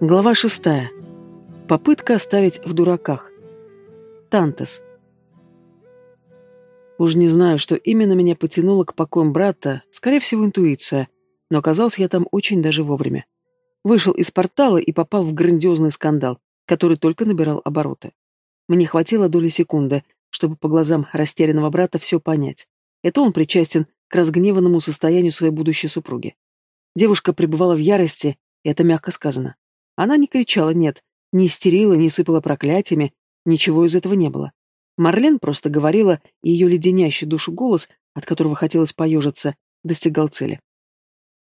Глава шестая. Попытка оставить в дураках. Тантес. Уж не знаю, что именно меня потянуло к покоям брата, скорее всего, интуиция, но оказался я там очень даже вовремя. Вышел из портала и попал в грандиозный скандал, который только набирал обороты. Мне хватило доли секунды, чтобы по глазам растерянного брата все понять. Это он причастен к разгневанному состоянию своей будущей супруги. Девушка пребывала в ярости, и это мягко сказано. Она не кричала «нет», не истерила, не сыпала проклятиями, ничего из этого не было. Марлен просто говорила, и ее леденящий душу голос, от которого хотелось поежиться, достигал цели.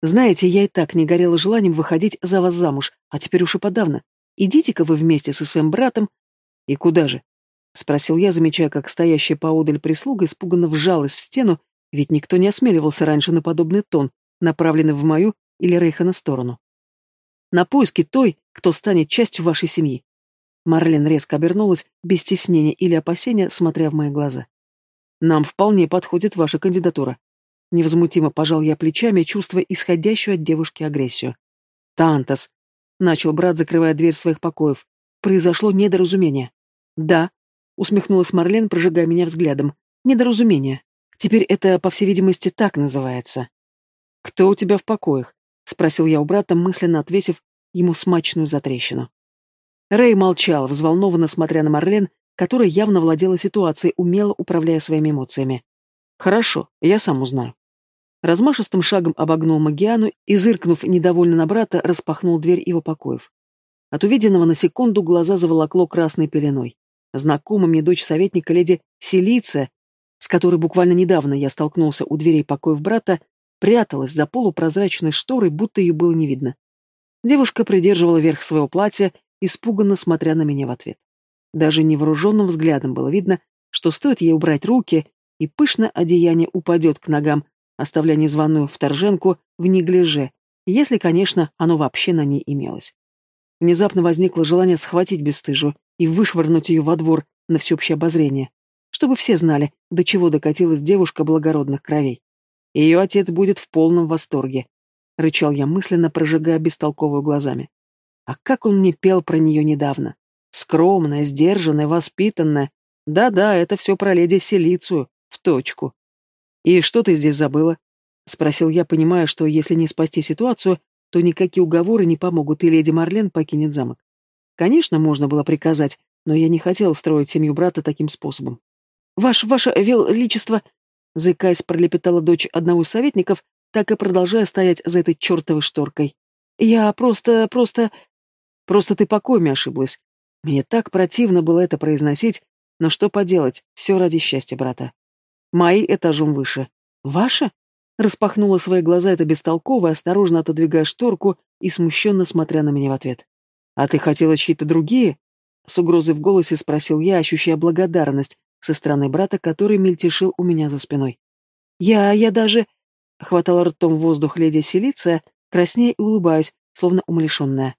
«Знаете, я и так не горела желанием выходить за вас замуж, а теперь уж и подавно. Идите-ка вы вместе со своим братом». «И куда же?» — спросил я, замечая, как стоящая поодаль прислуга испуганно вжалась в стену, ведь никто не осмеливался раньше на подобный тон, направленный в мою или Рейхана сторону на поиски той, кто станет частью вашей семьи. Марлен резко обернулась, без стеснения или опасения, смотря в мои глаза. Нам вполне подходит ваша кандидатура. Невозмутимо пожал я плечами, чувствуя исходящую от девушки агрессию. Тантас, начал брат, закрывая дверь своих покоев. Произошло недоразумение. Да, усмехнулась Марлен, прожигая меня взглядом. Недоразумение. Теперь это, по всей видимости, так называется. Кто у тебя в покоях? — спросил я у брата, мысленно отвесив ему смачную затрещину. Рэй молчал, взволнованно смотря на Марлен, которая явно владела ситуацией, умело управляя своими эмоциями. «Хорошо, я сам узнаю». Размашистым шагом обогнул Магиану и, зыркнув недовольно на брата, распахнул дверь его покоев. От увиденного на секунду глаза заволокло красной пеленой. Знакомая мне дочь советника леди Селиция, с которой буквально недавно я столкнулся у дверей покоев брата, пряталась за полупрозрачной шторой, будто ее было не видно. Девушка придерживала верх своего платья, испуганно смотря на меня в ответ. Даже невооруженным взглядом было видно, что стоит ей убрать руки, и пышное одеяние упадет к ногам, оставляя незваную вторженку в неглиже, если, конечно, оно вообще на ней имелось. Внезапно возникло желание схватить бесстыжую и вышвырнуть ее во двор на всеобщее обозрение, чтобы все знали, до чего докатилась девушка благородных кровей. Ее отец будет в полном восторге. Рычал я мысленно, прожигая бестолковую глазами. А как он мне пел про нее недавно. Скромная, сдержанная, воспитанная. Да-да, это все про леди Селицию. В точку. «И что ты здесь забыла?» — спросил я, понимая, что если не спасти ситуацию, то никакие уговоры не помогут, и леди Марлен покинет замок. Конечно, можно было приказать, но я не хотел строить семью брата таким способом. «Ваше, ваше величество!» Заикаясь, пролепетала дочь одного из советников, так и продолжая стоять за этой чертовой шторкой. «Я просто... просто... просто ты покойми ошиблась. Мне так противно было это произносить, но что поделать, все ради счастья брата. Мои этажом выше. Ваша?» Распахнула свои глаза эта бестолковая, осторожно отодвигая шторку и смущенно смотря на меня в ответ. «А ты хотела чьи-то другие?» С угрозой в голосе спросил я, ощущая благодарность со стороны брата, который мельтешил у меня за спиной. «Я... я даже...» — хватала ртом воздух леди Селиция, краснея и улыбаясь, словно умалишенная.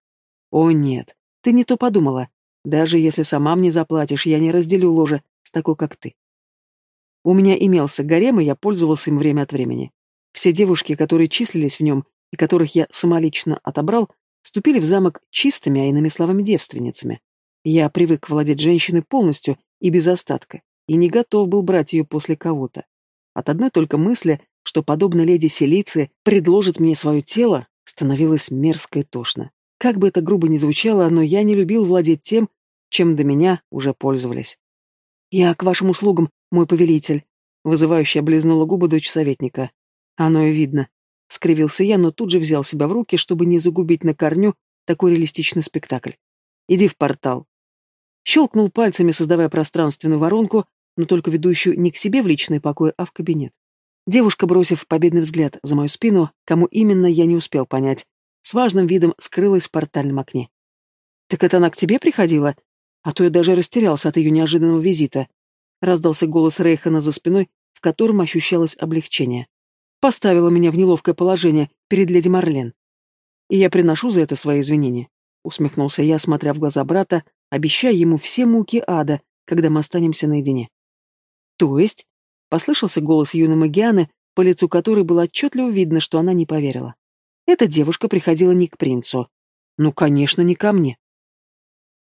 «О, нет, ты не то подумала. Даже если сама мне заплатишь, я не разделю ложе с такой, как ты. У меня имелся гарем, и я пользовался им время от времени. Все девушки, которые числились в нем и которых я самолично отобрал, вступили в замок чистыми, а иными словами, девственницами. Я привык владеть женщиной полностью и без остатка и не готов был брать ее после кого-то. От одной только мысли, что, подобно леди Селиции, предложит мне свое тело, становилось мерзко и тошно. Как бы это грубо ни звучало, но я не любил владеть тем, чем до меня уже пользовались. «Я к вашим услугам, мой повелитель», — вызывающе облизнула губы дочь советника. «Оно и видно». Скривился я, но тут же взял себя в руки, чтобы не загубить на корню такой реалистичный спектакль. «Иди в портал. Щелкнул пальцами, создавая пространственную воронку, но только ведущую не к себе в личный покой, а в кабинет. Девушка, бросив победный взгляд за мою спину, кому именно я не успел понять, с важным видом скрылась в портальном окне. «Так это она к тебе приходила? А то я даже растерялся от ее неожиданного визита», — раздался голос Рейхана за спиной, в котором ощущалось облегчение. «Поставила меня в неловкое положение перед леди Марлен. И я приношу за это свои извинения», — усмехнулся я, смотря в глаза брата, обещая ему все муки ада, когда мы останемся наедине. То есть, послышался голос юной Магианы, по лицу которой было отчетливо видно, что она не поверила. Эта девушка приходила не к принцу. Ну, конечно, не ко мне.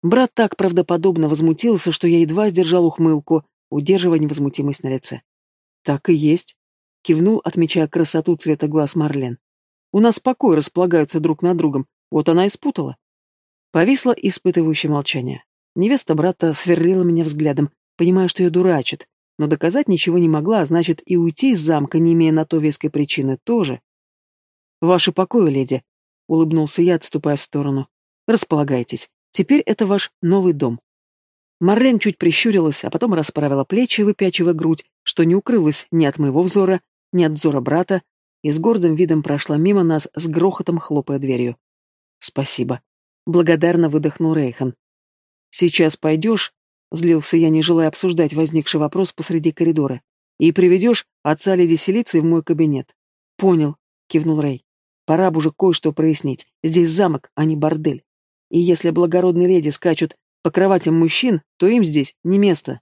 Брат так правдоподобно возмутился, что я едва сдержал ухмылку, удерживая невозмутимость на лице. Так и есть, кивнул, отмечая красоту цвета глаз Марлен. У нас покой располагаются друг над другом, вот она и спутала. Повисло испытывающее молчание. Невеста брата сверлила меня взглядом, понимая, что ее дурачит, но доказать ничего не могла, а значит, и уйти из замка, не имея на то веской причины, тоже. «Ваши покои, леди», — улыбнулся я, отступая в сторону. «Располагайтесь. Теперь это ваш новый дом». Марлен чуть прищурилась, а потом расправила плечи, выпячивая грудь, что не укрылось ни от моего взора, ни от взора брата, и с гордым видом прошла мимо нас, с грохотом хлопая дверью. «Спасибо». Благодарно выдохнул Рейхан. «Сейчас пойдешь», — злился я, не желая обсуждать возникший вопрос посреди коридора, «и приведешь отца леди Селиции в мой кабинет». «Понял», — кивнул Рей. «Пора бы уже кое-что прояснить. Здесь замок, а не бордель. И если благородные леди скачут по кроватям мужчин, то им здесь не место.